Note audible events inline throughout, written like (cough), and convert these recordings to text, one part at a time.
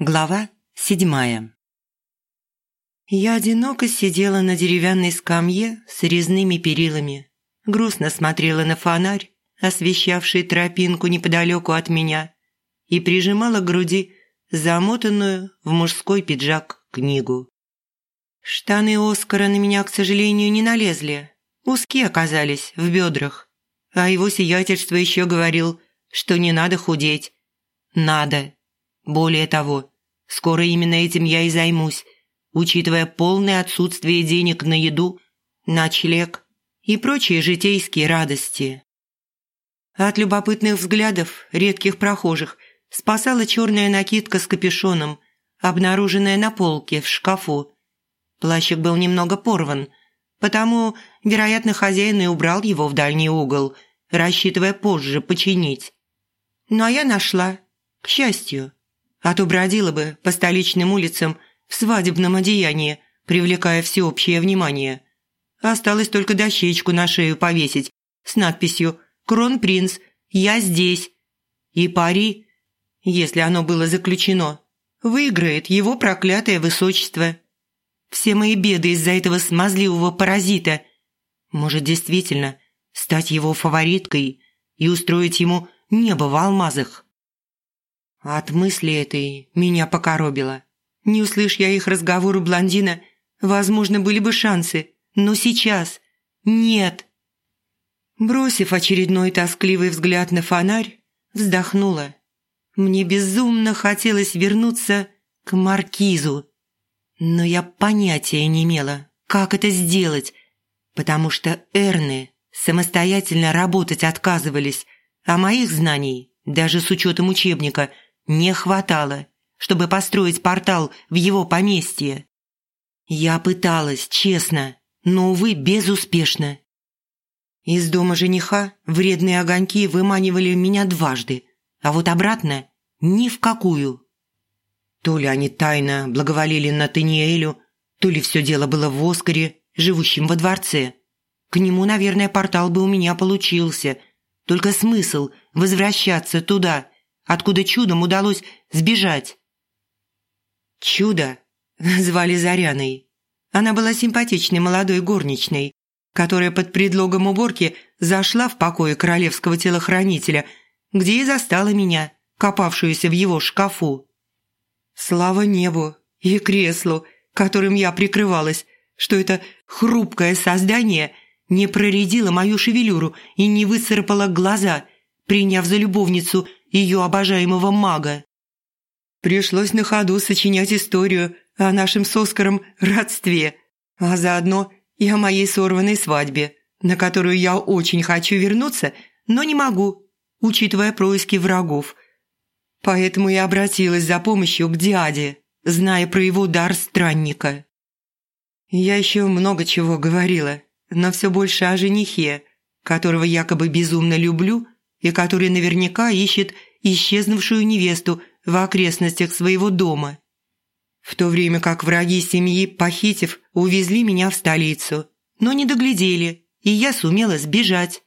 Глава седьмая Я одиноко сидела на деревянной скамье с резными перилами. Грустно смотрела на фонарь, освещавший тропинку неподалеку от меня, и прижимала к груди замотанную в мужской пиджак книгу. Штаны Оскара на меня, к сожалению, не налезли. Узкие оказались в бедрах. А его сиятельство еще говорил, что не надо худеть. Надо. Более того, скоро именно этим я и займусь, учитывая полное отсутствие денег на еду, ночлег и прочие житейские радости. От любопытных взглядов редких прохожих спасала черная накидка с капюшоном, обнаруженная на полке в шкафу. Плащик был немного порван, потому, вероятно, хозяин и убрал его в дальний угол, рассчитывая позже починить. Но я нашла, к счастью а то бродила бы по столичным улицам в свадебном одеянии, привлекая всеобщее внимание. Осталось только дощечку на шею повесить с надписью «Кронпринц, я здесь». И пари, если оно было заключено, выиграет его проклятое высочество. Все мои беды из-за этого смазливого паразита. Может, действительно, стать его фавориткой и устроить ему небо в алмазах. От мысли этой меня покоробило. Не услышь я их разговор у блондина, возможно, были бы шансы, но сейчас нет. Бросив очередной тоскливый взгляд на фонарь, вздохнула. Мне безумно хотелось вернуться к маркизу. Но я понятия не имела, как это сделать, потому что Эрны самостоятельно работать отказывались, а моих знаний, даже с учетом учебника – не хватало, чтобы построить портал в его поместье. Я пыталась, честно, но, увы, безуспешно. Из дома жениха вредные огоньки выманивали меня дважды, а вот обратно – ни в какую. То ли они тайно благоволили Натаниэлю, то ли все дело было в Оскаре, живущем во дворце. К нему, наверное, портал бы у меня получился, только смысл возвращаться туда – откуда чудом удалось сбежать. Чудо звали Заряной. Она была симпатичной молодой горничной, которая под предлогом уборки зашла в покое королевского телохранителя, где и застала меня, копавшуюся в его шкафу. Слава небу и креслу, которым я прикрывалась, что это хрупкое создание не проредило мою шевелюру и не выцарапало глаза, приняв за любовницу ее обожаемого мага. Пришлось на ходу сочинять историю о нашем с Оскаром родстве, а заодно и о моей сорванной свадьбе, на которую я очень хочу вернуться, но не могу, учитывая происки врагов. Поэтому я обратилась за помощью к дяде, зная про его дар странника. Я еще много чего говорила, но все больше о женихе, которого якобы безумно люблю – и который наверняка ищет исчезнувшую невесту в окрестностях своего дома. В то время как враги семьи, похитив, увезли меня в столицу, но не доглядели, и я сумела сбежать.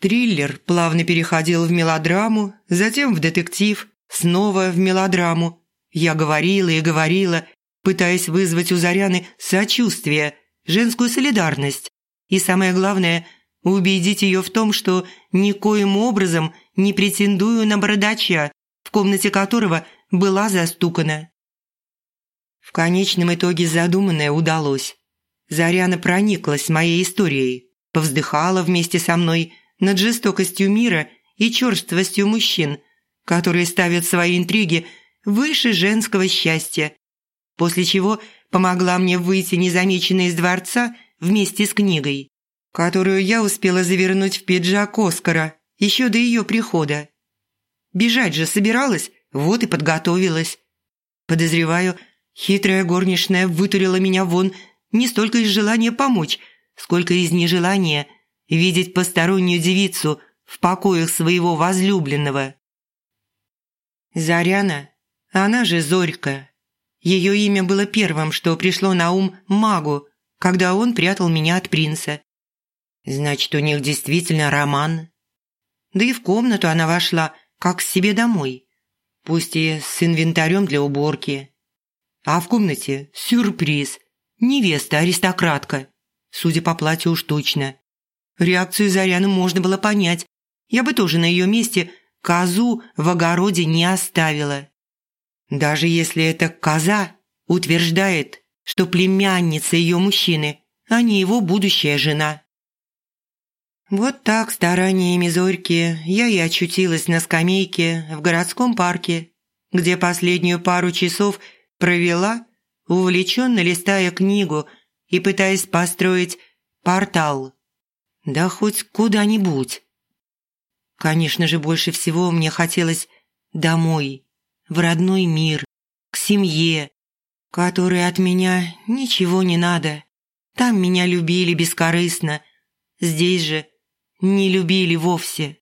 Триллер плавно переходил в мелодраму, затем в детектив, снова в мелодраму. Я говорила и говорила, пытаясь вызвать у Заряны сочувствие, женскую солидарность и, самое главное, убедить ее в том, что никоим образом не претендую на бородача, в комнате которого была застукана. В конечном итоге задуманное удалось. Заряна прониклась моей историей, повздыхала вместе со мной над жестокостью мира и черствостью мужчин, которые ставят свои интриги выше женского счастья, после чего помогла мне выйти незамеченной из дворца вместе с книгой которую я успела завернуть в пиджак Оскара еще до ее прихода. Бежать же собиралась, вот и подготовилась. Подозреваю, хитрая горничная вытурила меня вон не столько из желания помочь, сколько из нежелания видеть постороннюю девицу в покоях своего возлюбленного. Заряна, она же Зорька. Ее имя было первым, что пришло на ум магу, когда он прятал меня от принца. Значит, у них действительно роман. Да и в комнату она вошла, как к себе домой. пусть и с инвентарем для уборки. А в комнате сюрприз. Невеста-аристократка. Судя по платью уж точно. Реакцию Заряны можно было понять. Я бы тоже на ее месте козу в огороде не оставила. Даже если эта коза утверждает, что племянница ее мужчины, а не его будущая жена. Вот так стараниями Зорьки я и очутилась на скамейке в городском парке, где последнюю пару часов провела, увлеченно листая книгу и пытаясь построить портал. Да хоть куда-нибудь. Конечно же, больше всего мне хотелось домой, в родной мир, к семье, которой от меня ничего не надо. Там меня любили бескорыстно, здесь же не любили вовсе.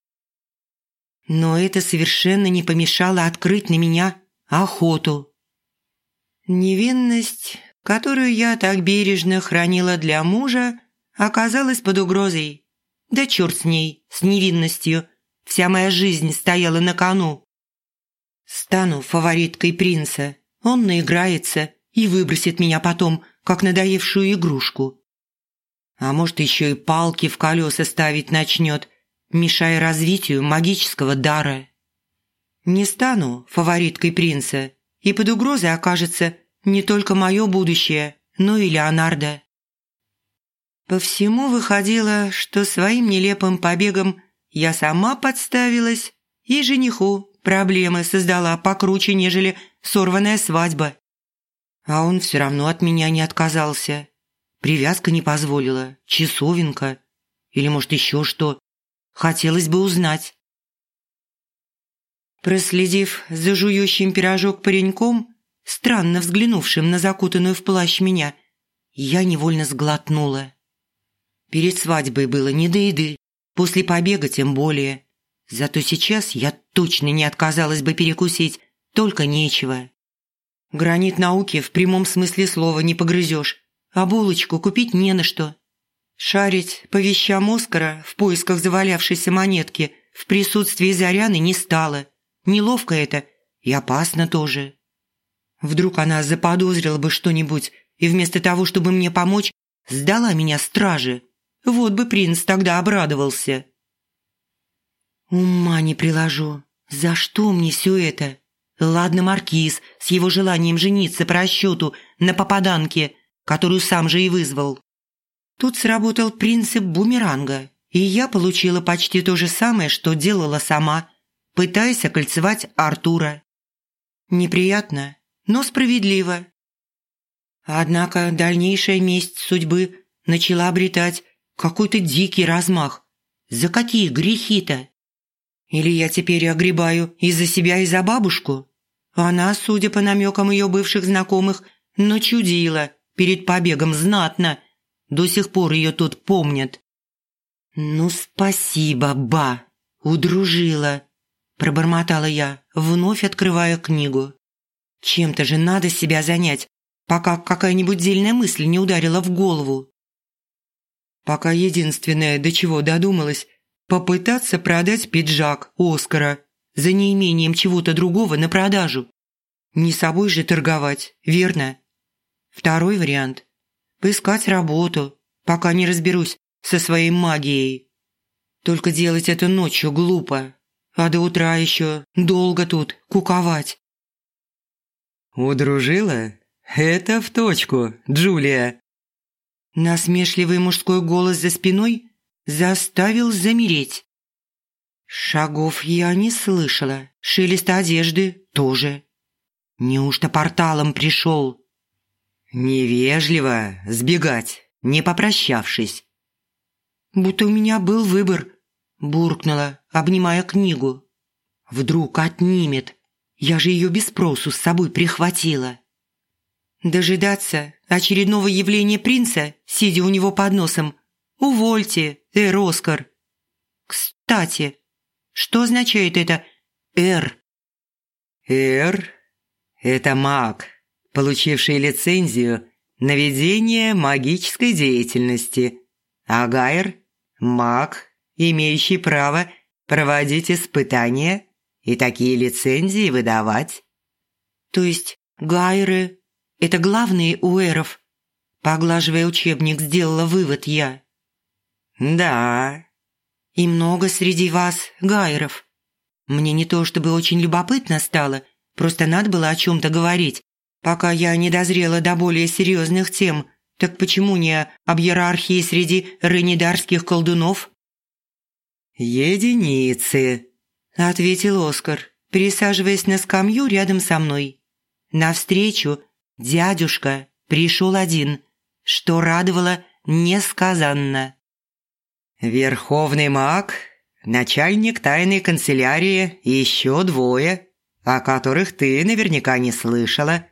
Но это совершенно не помешало открыть на меня охоту. Невинность, которую я так бережно хранила для мужа, оказалась под угрозой. Да черт с ней, с невинностью. Вся моя жизнь стояла на кону. Стану фавориткой принца. Он наиграется и выбросит меня потом, как надоевшую игрушку. А может, еще и палки в колеса ставить начнет, мешая развитию магического дара. Не стану фавориткой принца, и под угрозой окажется не только мое будущее, но и Леонардо. По всему выходило, что своим нелепым побегом я сама подставилась и жениху проблемы создала покруче, нежели сорванная свадьба. А он все равно от меня не отказался. Привязка не позволила, часовенка. Или, может, еще что. Хотелось бы узнать. Проследив за жующим пирожок пареньком, странно взглянувшим на закутанную в плащ меня, я невольно сглотнула. Перед свадьбой было не до еды, после побега тем более. Зато сейчас я точно не отказалась бы перекусить, только нечего. Гранит науки в прямом смысле слова не погрызешь, а булочку купить не на что. Шарить по вещам Оскара в поисках завалявшейся монетки в присутствии Заряны не стало. Неловко это и опасно тоже. Вдруг она заподозрила бы что-нибудь и вместо того, чтобы мне помочь, сдала меня страже. Вот бы принц тогда обрадовался. Ума не приложу. За что мне все это? Ладно, Маркиз с его желанием жениться по расчету на попаданке, которую сам же и вызвал. Тут сработал принцип бумеранга, и я получила почти то же самое, что делала сама, пытаясь окольцевать Артура. Неприятно, но справедливо. Однако дальнейшая месть судьбы начала обретать какой-то дикий размах. За какие грехи-то? Или я теперь огребаю из-за себя и за бабушку? Она, судя по намекам ее бывших знакомых, начудила перед побегом знатно. До сих пор ее тут помнят. «Ну, спасибо, ба, удружила», – пробормотала я, вновь открывая книгу. «Чем-то же надо себя занять, пока какая-нибудь дельная мысль не ударила в голову». Пока единственное, до чего додумалась, попытаться продать пиджак Оскара за неимением чего-то другого на продажу. Не собой же торговать, верно? Второй вариант – поискать работу, пока не разберусь со своей магией. Только делать это ночью глупо, а до утра еще долго тут куковать. «Удружила? Это в точку, Джулия!» Насмешливый мужской голос за спиной заставил замереть. Шагов я не слышала, шелеста одежды тоже. Неужто порталом пришел? Невежливо сбегать, не попрощавшись. Будто у меня был выбор, буркнула, обнимая книгу. Вдруг отнимет. Я же ее без спросу с собой прихватила. Дожидаться очередного явления принца, сидя у него под носом. Увольте, эр Оскар. Кстати, что означает это «эр»? «Эр» – это маг, получивший лицензию на ведение магической деятельности, а Гайр – маг, имеющий право проводить испытания и такие лицензии выдавать». «То есть гайры – это главные у эров?» Поглаживая учебник, сделала вывод я. «Да». «И много среди вас гайров?» Мне не то чтобы очень любопытно стало, просто надо было о чем-то говорить, пока я не дозрела до более серьезных тем. Так почему не об иерархии среди ренедарских колдунов? «Единицы», – ответил Оскар, пересаживаясь на скамью рядом со мной. Навстречу дядюшка пришел один, что радовало несказанно. «Верховный маг начальник тайной канцелярии и еще двое, о которых ты наверняка не слышала.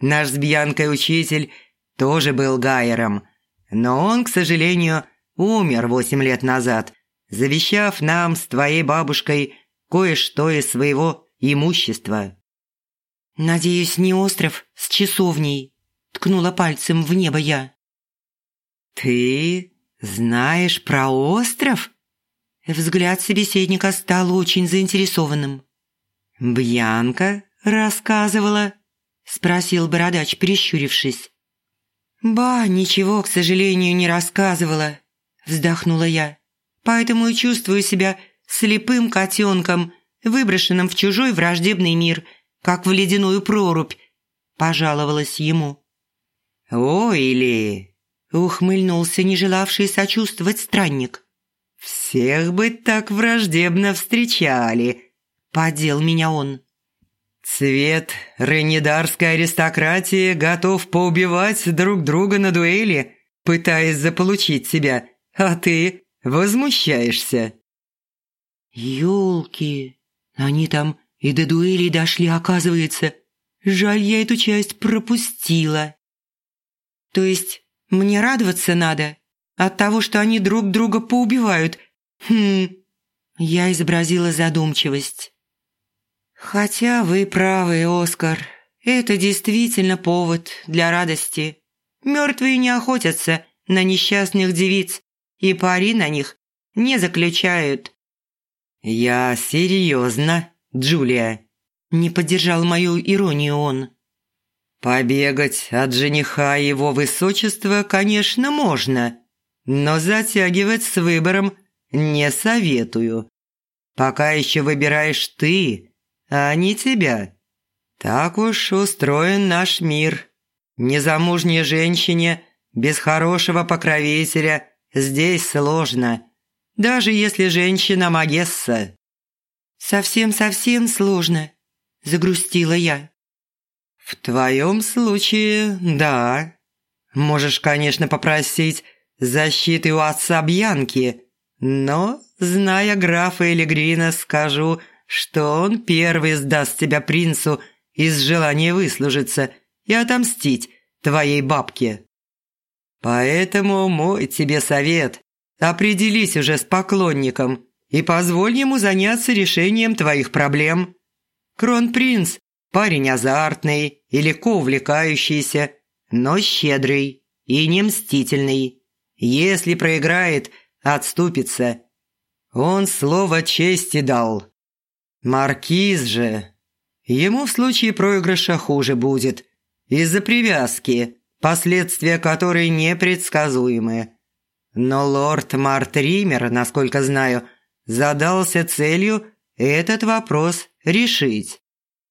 Наш с Бьянкой учитель тоже был Гайером, но он, к сожалению, умер восемь лет назад, завещав нам с твоей бабушкой кое-что из своего имущества». «Надеюсь, не остров с часовней», – ткнула пальцем в небо я. «Ты знаешь про остров?» Взгляд собеседника стал очень заинтересованным. «Бьянка рассказывала?» – спросил бородач, прищурившись. «Ба, ничего, к сожалению, не рассказывала», – вздохнула я. «Поэтому и чувствую себя слепым котенком, выброшенным в чужой враждебный мир, как в ледяную прорубь», – пожаловалась ему. «Ой ли!» – ухмыльнулся не желавший сочувствовать странник. «Всех бы так враждебно встречали», – подел меня он. «Цвет ренедарской аристократии готов поубивать друг друга на дуэли, пытаясь заполучить себя, а ты возмущаешься». «Ёлки, они там и до дуэли дошли, оказывается. Жаль, я эту часть пропустила». «То есть мне радоваться надо?» От того, что они друг друга поубивают. Хм...» Я изобразила задумчивость. «Хотя вы правы, Оскар. Это действительно повод для радости. Мертвые не охотятся на несчастных девиц, и пари на них не заключают». «Я серьезно, Джулия», – не поддержал мою иронию он. «Побегать от жениха его высочества, конечно, можно, но затягивать с выбором не советую. Пока еще выбираешь ты, а не тебя. Так уж устроен наш мир. Незамужней женщине без хорошего покровителя здесь сложно, даже если женщина Магесса. «Совсем-совсем сложно», – загрустила я. «В твоем случае, да. Можешь, конечно, попросить защиты у отца Бьянки, но, зная графа Элегрина, скажу, что он первый сдаст тебя принцу из желания выслужиться и отомстить твоей бабке. Поэтому мой тебе совет – определись уже с поклонником и позволь ему заняться решением твоих проблем. Кронпринц – парень азартный и легко увлекающийся, но щедрый и не мстительный. Если проиграет, отступится. Он слово чести дал. Маркиз же. Ему в случае проигрыша хуже будет. Из-за привязки, последствия которой непредсказуемы. Но лорд Мартример, насколько знаю, задался целью этот вопрос решить.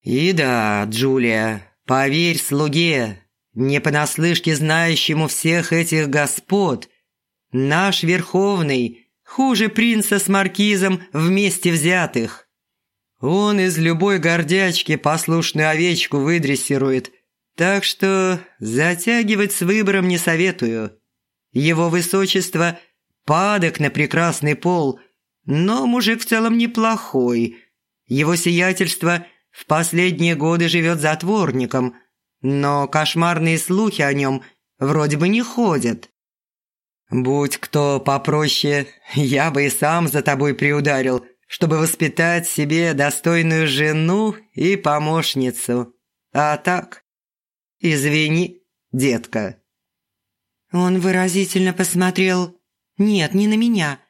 И да, Джулия, поверь слуге, не понаслышке знающему всех этих господ – Наш Верховный хуже принца с маркизом вместе взятых. Он из любой гордячки послушную овечку выдрессирует, так что затягивать с выбором не советую. Его высочество падок на прекрасный пол, но мужик в целом неплохой. Его сиятельство в последние годы живет затворником, но кошмарные слухи о нем вроде бы не ходят. «Будь кто попроще, я бы и сам за тобой приударил, чтобы воспитать себе достойную жену и помощницу. А так, извини, детка». Он выразительно посмотрел, нет, не на меня,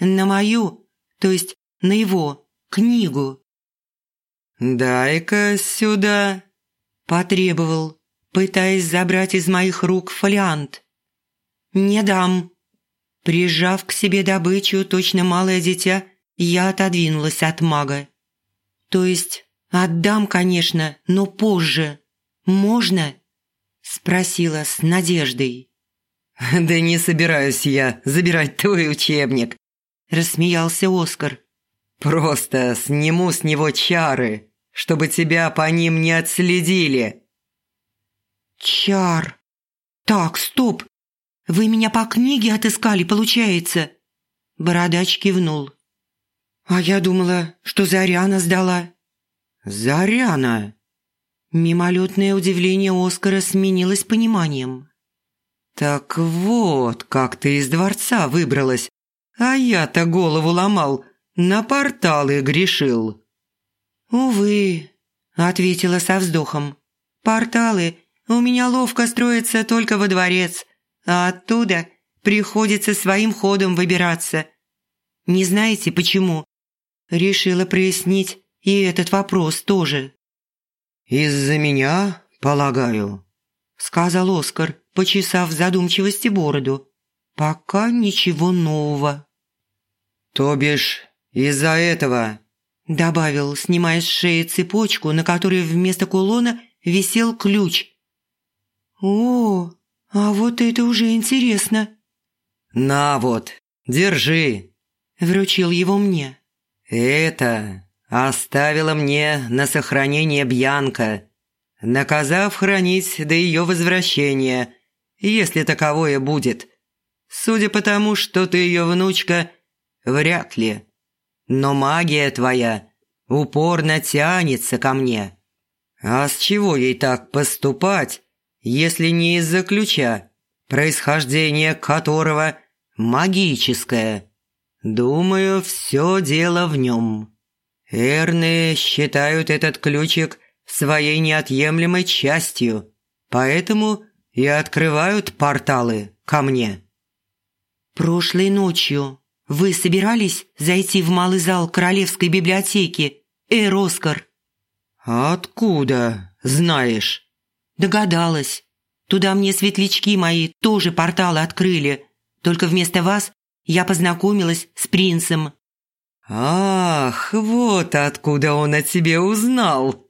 на мою, то есть на его книгу. «Дай-ка сюда», – потребовал, пытаясь забрать из моих рук фолиант. «Не дам». Прижав к себе добычу, точно малое дитя, я отодвинулась от мага. «То есть отдам, конечно, но позже. Можно?» – спросила с надеждой. (laughs) «Да не собираюсь я забирать твой учебник», – рассмеялся Оскар. «Просто сниму с него чары, чтобы тебя по ним не отследили». «Чар? Так, стоп! Вы меня по книге отыскали, получается?» Бородач кивнул. «А я думала, что Заряна сдала». «Заряна?» Мимолетное удивление Оскара сменилось пониманием. «Так вот, как ты из дворца выбралась. А я-то голову ломал, на порталы грешил». «Увы», – ответила со вздохом. «Порталы у меня ловко строятся только во дворец, а оттуда приходится своим ходом выбираться. Не знаете, почему?» Решила прояснить и этот вопрос тоже. «Из-за меня, полагаю», – сказал Оскар, почесав в задумчивости бороду. «Пока ничего нового». «То бишь, из-за этого», – добавил, снимая с шеи цепочку, на которой вместо кулона висел ключ. «О, а вот это уже интересно». «На вот, держи», – вручил его мне. «Это оставила мне на сохранение Бьянка, наказав хранить до ее возвращения, если таковое будет. Судя по тому, что ты ее внучка, вряд ли. Но магия твоя упорно тянется ко мне. А с чего ей так поступать, если не из-за ключа, происхождение которого магическое? Думаю, все дело в нем. Эрны считают этот ключик своей неотъемлемой частью, поэтому и открывают порталы ко мне. Прошлой ночью вы собирались зайти в малый зал Королевской библиотеки, Эр Оскар? Откуда знаешь? Догадалась. Туда мне светлячки мои тоже порталы открыли, только вместо вас я познакомилась с принцем». «Ах, вот откуда он о тебе узнал!»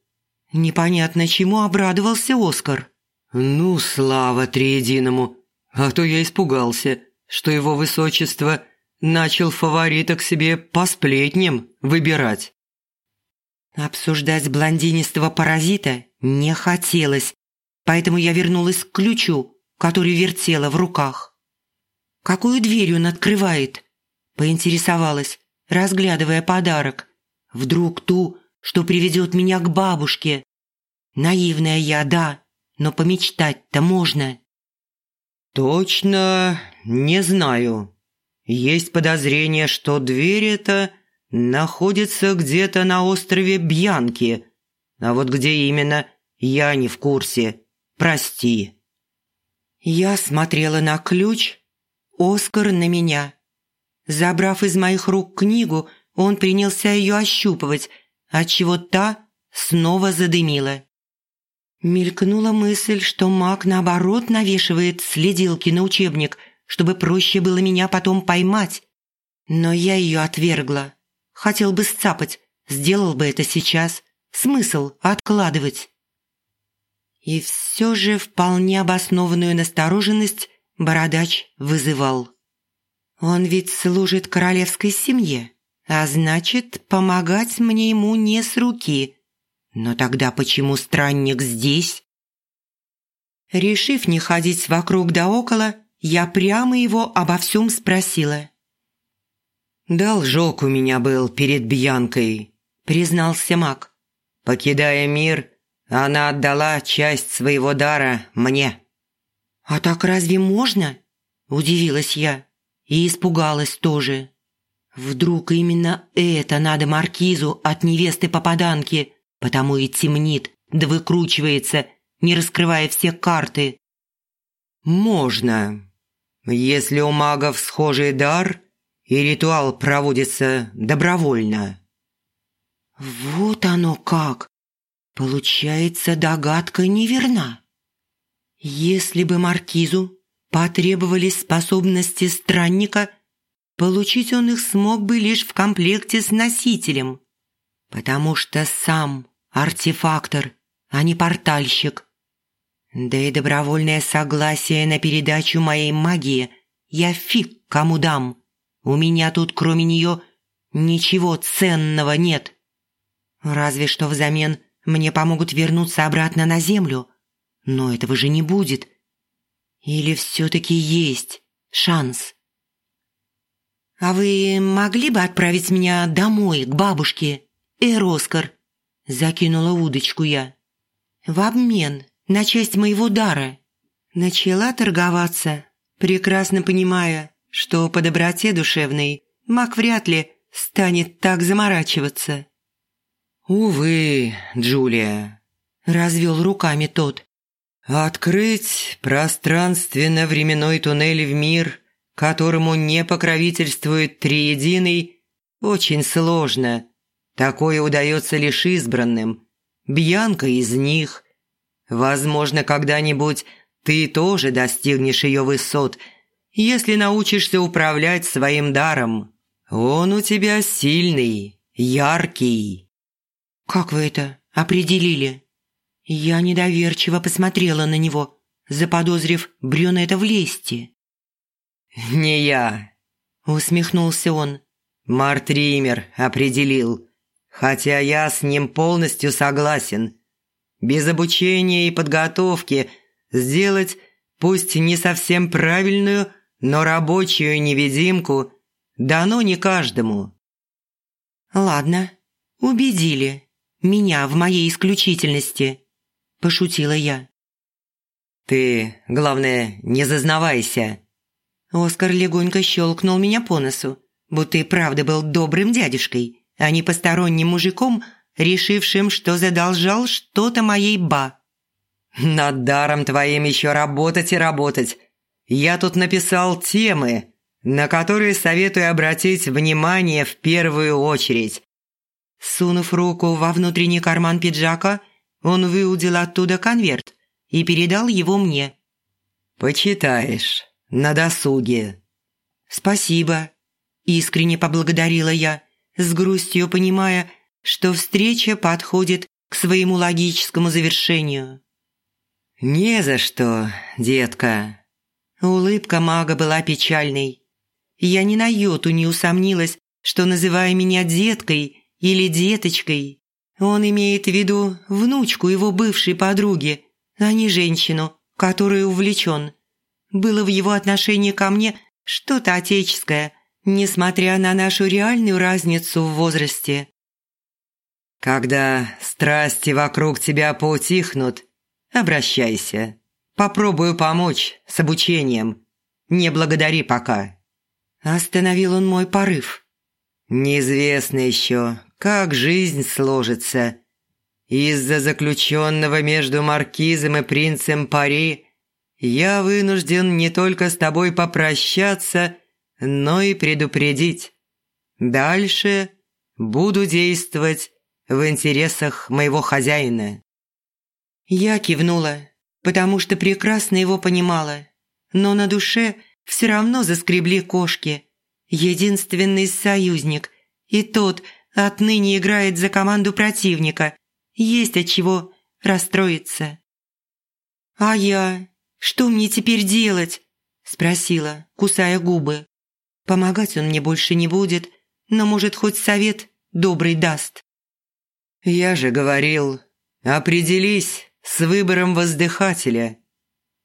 Непонятно чему обрадовался Оскар. «Ну, слава триединому! А то я испугался, что его высочество начал фаворита к себе по сплетням выбирать». Обсуждать блондинистого паразита не хотелось, поэтому я вернулась к ключу, который вертела в руках. «Какую дверь он открывает?» – поинтересовалась, разглядывая подарок. «Вдруг ту, что приведет меня к бабушке?» «Наивная я, да, но помечтать-то можно». «Точно не знаю. Есть подозрение, что дверь эта находится где-то на острове Бьянки. А вот где именно, я не в курсе. Прости». Я смотрела на ключ, Оскар на меня. Забрав из моих рук книгу, он принялся ее ощупывать, отчего та снова задымила. Мелькнула мысль, что маг, наоборот, навешивает следилки на учебник, чтобы проще было меня потом поймать. Но я ее отвергла. Хотел бы сцапать, сделал бы это сейчас. Смысл откладывать. И все же вполне обоснованную настороженность Бородач вызывал. Он ведь служит королевской семье, а значит, помогать мне ему не с руки. Но тогда почему странник здесь? Решив не ходить вокруг да около, я прямо его обо всем спросила. «Должок у меня был перед Бьянкой», — признался маг. «Покидая мир, она отдала часть своего дара мне». «А так разве можно?» – удивилась я и испугалась тоже. Вдруг именно это надо маркизу от невесты-попаданки, потому и темнит, да выкручивается, не раскрывая все карты. «Можно, если у магов схожий дар и ритуал проводится добровольно». Вот оно как! Получается, догадка неверна. Если бы маркизу потребовались способности странника, получить он их смог бы лишь в комплекте с носителем, потому что сам артефактор, а не портальщик. Да и добровольное согласие на передачу моей магии я фиг кому дам. У меня тут кроме нее ничего ценного нет. Разве что взамен мне помогут вернуться обратно на землю. Но этого же не будет. Или все-таки есть шанс? «А вы могли бы отправить меня домой, к бабушке, Эроскар?» Закинула удочку я. «В обмен на часть моего дара». Начала торговаться, прекрасно понимая, что по доброте душевной маг вряд ли станет так заморачиваться. «Увы, Джулия», – развел руками тот. «Открыть пространственно-временной туннель в мир, которому не покровительствует Триединый, очень сложно. Такое удается лишь избранным. Бьянка из них. Возможно, когда-нибудь ты тоже достигнешь ее высот, если научишься управлять своим даром. Он у тебя сильный, яркий». «Как вы это определили?» Я недоверчиво посмотрела на него, заподозрив брюнета в лести. «Не я», — усмехнулся он. «Мартример определил, хотя я с ним полностью согласен. Без обучения и подготовки сделать, пусть не совсем правильную, но рабочую невидимку дано не каждому». «Ладно, убедили меня в моей исключительности», – пошутила я. «Ты, главное, не зазнавайся». Оскар легонько щелкнул меня по носу, будто и правда был добрым дядюшкой, а не посторонним мужиком, решившим, что задолжал что-то моей ба. «Над даром твоим еще работать и работать. Я тут написал темы, на которые советую обратить внимание в первую очередь. Сунув руку во внутренний карман пиджака, он выудил оттуда конверт и передал его мне. «Почитаешь на досуге». «Спасибо», – искренне поблагодарила я, с грустью понимая, что встреча подходит к своему логическому завершению. «Не за что, детка». Улыбка мага была печальной. Я ни на йоту не усомнилась, что, называя меня деткой, или деточкой. Он имеет в виду внучку его бывшей подруги, а не женщину, которой увлечен. Было в его отношении ко мне что-то отеческое, несмотря на нашу реальную разницу в возрасте. «Когда страсти вокруг тебя поутихнут, обращайся. Попробую помочь с обучением. Не благодари пока». Остановил он мой порыв. Неизвестно еще, как жизнь сложится. Из-за заключенного между маркизом и принцем пари я вынужден не только с тобой попрощаться, но и предупредить. Дальше буду действовать в интересах моего хозяина». Я кивнула, потому что прекрасно его понимала, но на душе все равно заскребли кошки – единственный союзник, и тот отныне играет за команду противника. Есть от чего расстроиться. «А я? Что мне теперь делать?» – спросила, кусая губы. «Помогать он мне больше не будет, но, может, хоть совет добрый даст». «Я же говорил, определись с выбором воздыхателя».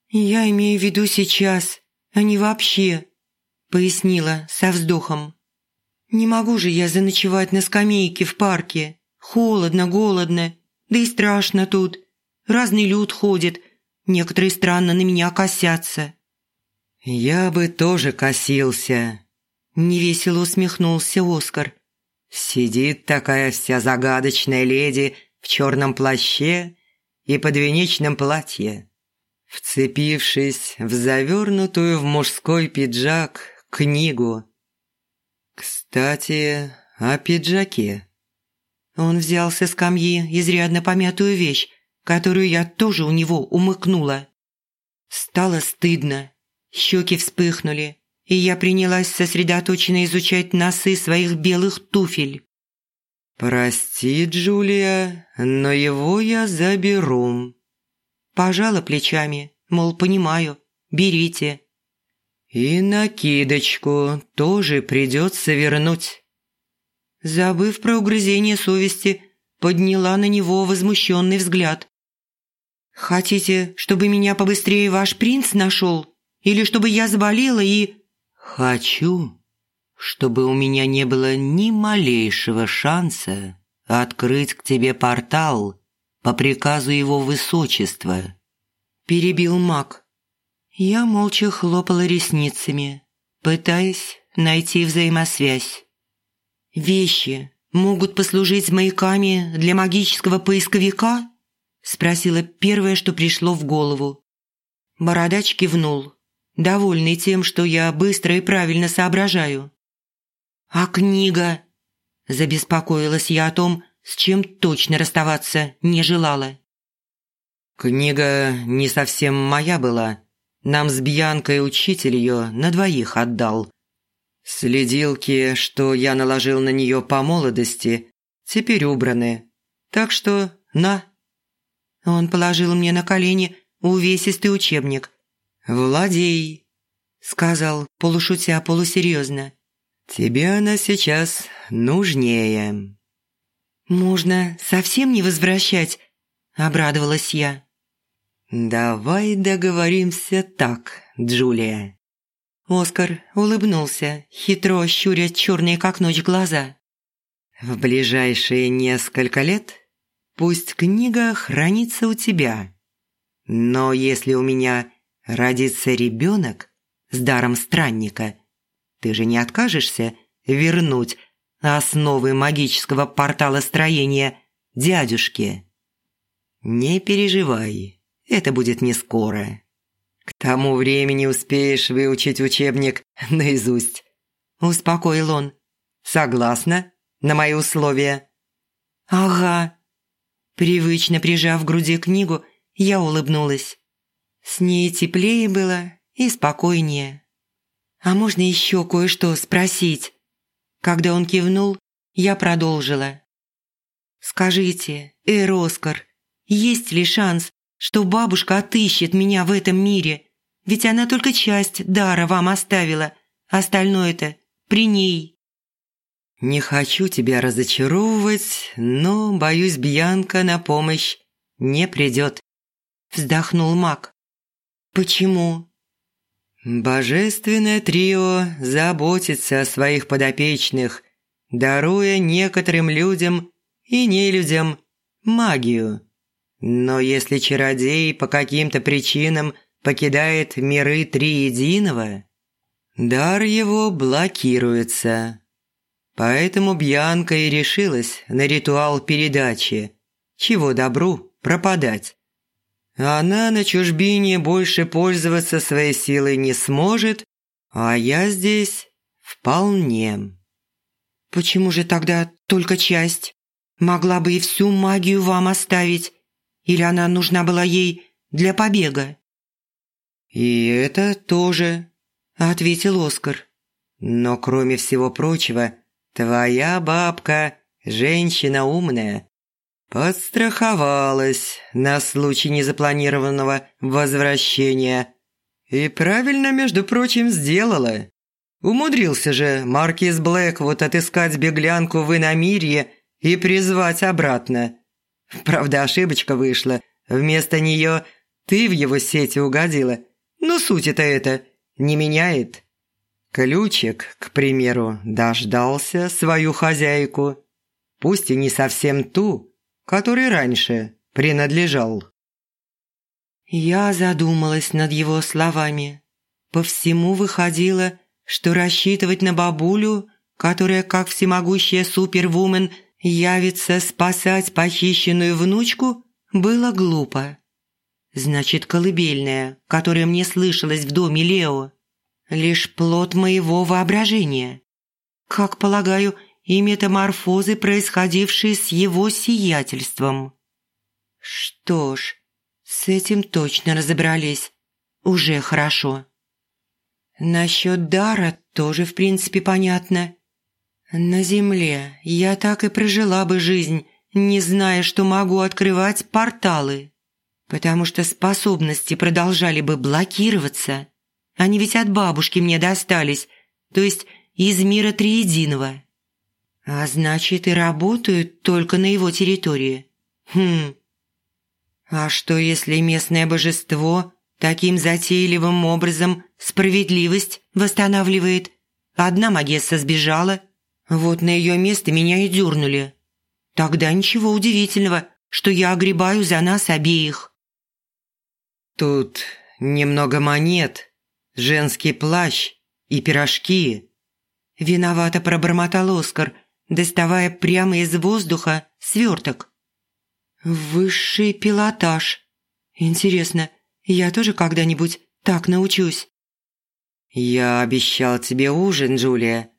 «Я имею в виду сейчас, а не вообще», пояснила со вздохом. «Не могу же я заночевать на скамейке в парке. Холодно, голодно, да и страшно тут. Разный люд ходит, некоторые странно на меня косятся». «Я бы тоже косился», – невесело усмехнулся Оскар. «Сидит такая вся загадочная леди в черном плаще и подвенечном платье, вцепившись в завернутую в мужской пиджак книгу. Кстати, о пиджаке. Он взял со скамьи изрядно помятую вещь, которую я тоже у него умыкнула. Стало стыдно, щеки вспыхнули, и я принялась сосредоточенно изучать носы своих белых туфель. «Прости, Джулия, но его я заберу». Пожала плечами, мол, понимаю, берите. «И накидочку тоже придется вернуть». Забыв про угрызение совести, подняла на него возмущенный взгляд. «Хотите, чтобы меня побыстрее ваш принц нашел? Или чтобы я заболела и...» «Хочу, чтобы у меня не было ни малейшего шанса открыть к тебе портал по приказу его высочества», – перебил маг. Я молча хлопала ресницами, пытаясь найти взаимосвязь. «Вещи могут послужить маяками для магического поисковика?» – спросила первое, что пришло в голову. Бородач кивнул, довольный тем, что я быстро и правильно соображаю. «А книга?» Забеспокоилась я о том, с чем точно расставаться не желала. «Книга не совсем моя была. Нам с Бьянкой учитель ее на двоих отдал. Следилки, что я наложил на нее по молодости, теперь убраны. Так что на». Он положил мне на колени увесистый учебник. «Владей», — сказал, полушутя полусерьезно. «Тебе она сейчас нужнее». «Можно совсем не возвращать?» – обрадовалась я. «Давай договоримся так, Джулия». Оскар улыбнулся, хитро щуря черные как ночь глаза. «В ближайшие несколько лет пусть книга хранится у тебя. Но если у меня родится ребенок с даром странника, ты же не откажешься вернуть основы магического портала строения дядюшке? Не переживай, это будет не скоро. К тому времени успеешь выучить учебник наизусть. Успокоил он. Согласна на мои условия? Ага. Привычно прижав к груди книгу, я улыбнулась. С ней теплее было и спокойнее. «А можно еще кое-что спросить?» Когда он кивнул, я продолжила. «Скажите, Эр Оскар, есть ли шанс, что бабушка отыщет меня в этом мире? Ведь она только часть дара вам оставила, остальное-то при ней». «Не хочу тебя разочаровывать, но, боюсь, Бьянка на помощь не придет», – вздохнул маг. «Почему?» Божественное трио заботится о своих подопечных, даруя некоторым людям и нелюдям магию. Но если чародей по каким-то причинам покидает миры триединого, дар его блокируется. Поэтому Бьянка и решилась на ритуал передачи. Чего добру пропадать. Она на чужбине больше пользоваться своей силой не сможет, а я здесь вполне. Почему же тогда только часть? Могла бы и всю магию вам оставить. Или она нужна была ей для побега? «И это тоже», – ответил Оскар. «Но кроме всего прочего, твоя бабка – женщина умная, Подстраховалась на случай незапланированного возвращения. И правильно, между прочим, сделала. Умудрился же Маркиз Блэквуд отыскать беглянку в иномирье и призвать обратно. Правда, ошибочка вышла. Вместо нее ты в его сети угодила. Но суть-то это не меняет. Ключик, к примеру, дождался свою хозяйку. Пусть и не совсем ту, который раньше принадлежал. Я задумалась над его словами. По всему выходило, что рассчитывать на бабулю, которая, как всемогущая супервумен, явится спасать похищенную внучку, было глупо. Значит, колыбельная, которая мне слышалась в доме Лео, лишь плод моего воображения. Как полагаю, и метаморфозы, происходившие с его сиятельством. Что ж, с этим точно разобрались. Уже хорошо. Насчет дара тоже, в принципе, понятно. На земле я так и прожила бы жизнь, не зная, что могу открывать порталы, потому что способности продолжали бы блокироваться. Они ведь от бабушки мне достались, то есть из мира триединого. А значит, и работают только на его территории. Хм. А что, если местное божество таким затейливым образом справедливость восстанавливает? Одна Магесса сбежала, вот на ее место меня и дернули. Тогда ничего удивительного, что я огребаю за нас обеих. Тут немного монет, женский плащ и пирожки. Виновато пробормотал Оскар, доставая прямо из воздуха сверток. Высший пилотаж. Интересно, я тоже когда-нибудь так научусь? Я обещал тебе ужин, Джулия.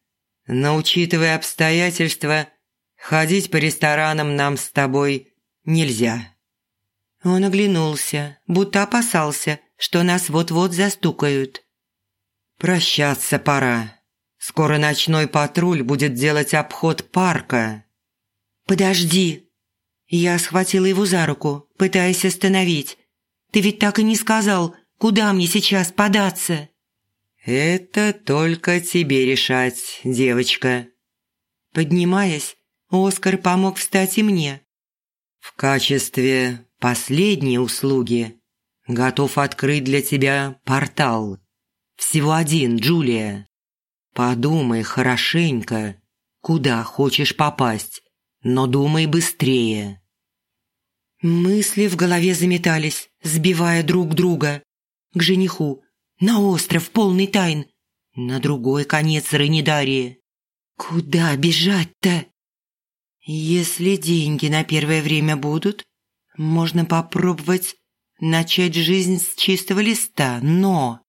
Но учитывая обстоятельства, ходить по ресторанам нам с тобой нельзя». Он оглянулся, будто опасался, что нас вот-вот застукают. «Прощаться пора. Скоро ночной патруль будет делать обход парка». «Подожди!» Я схватила его за руку, пытаясь остановить. «Ты ведь так и не сказал, куда мне сейчас податься?» «Это только тебе решать, девочка». Поднимаясь, Оскар помог встать и мне. «В качестве последней услуги готов открыть для тебя портал. Всего один, Джулия. Подумай хорошенько, куда хочешь попасть, но думай быстрее». Мысли в голове заметались, сбивая друг друга. К жениху, на остров, полный тайн. На другой конец Рейнидарии. Куда бежать-то? Если деньги на первое время будут, можно попробовать начать жизнь с чистого листа, но...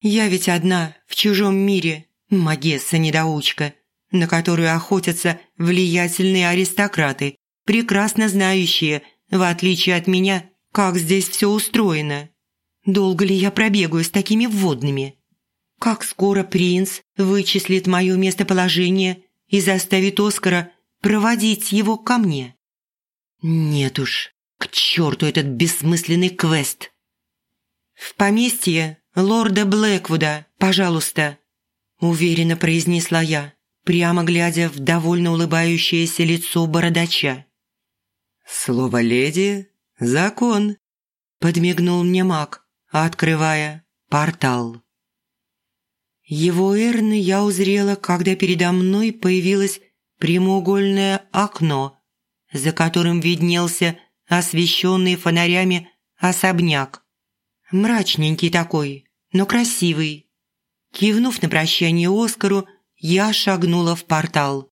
Я ведь одна, в чужом мире, Магесса-недоучка, на которую охотятся влиятельные аристократы, прекрасно знающие, в отличие от меня, как здесь все устроено. Долго ли я пробегаю с такими вводными? Как скоро принц вычислит мое местоположение и заставит Оскара проводить его ко мне? Нет уж, к черту этот бессмысленный квест. В поместье лорда Блэквуда, пожалуйста, уверенно произнесла я, прямо глядя в довольно улыбающееся лицо бородача. «Слово «леди» – закон», – подмигнул мне маг открывая портал. Его эрны я узрела, когда передо мной появилось прямоугольное окно, за которым виднелся освещенный фонарями особняк. Мрачненький такой, но красивый. Кивнув на прощание Оскару, я шагнула в портал.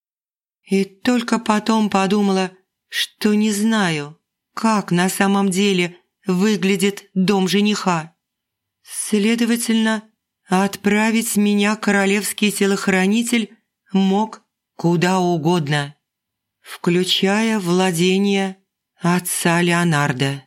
И только потом подумала, что не знаю, как на самом деле выглядит дом жениха. Следовательно, отправить меня королевский телохранитель мог куда угодно, включая владение отца Леонардо.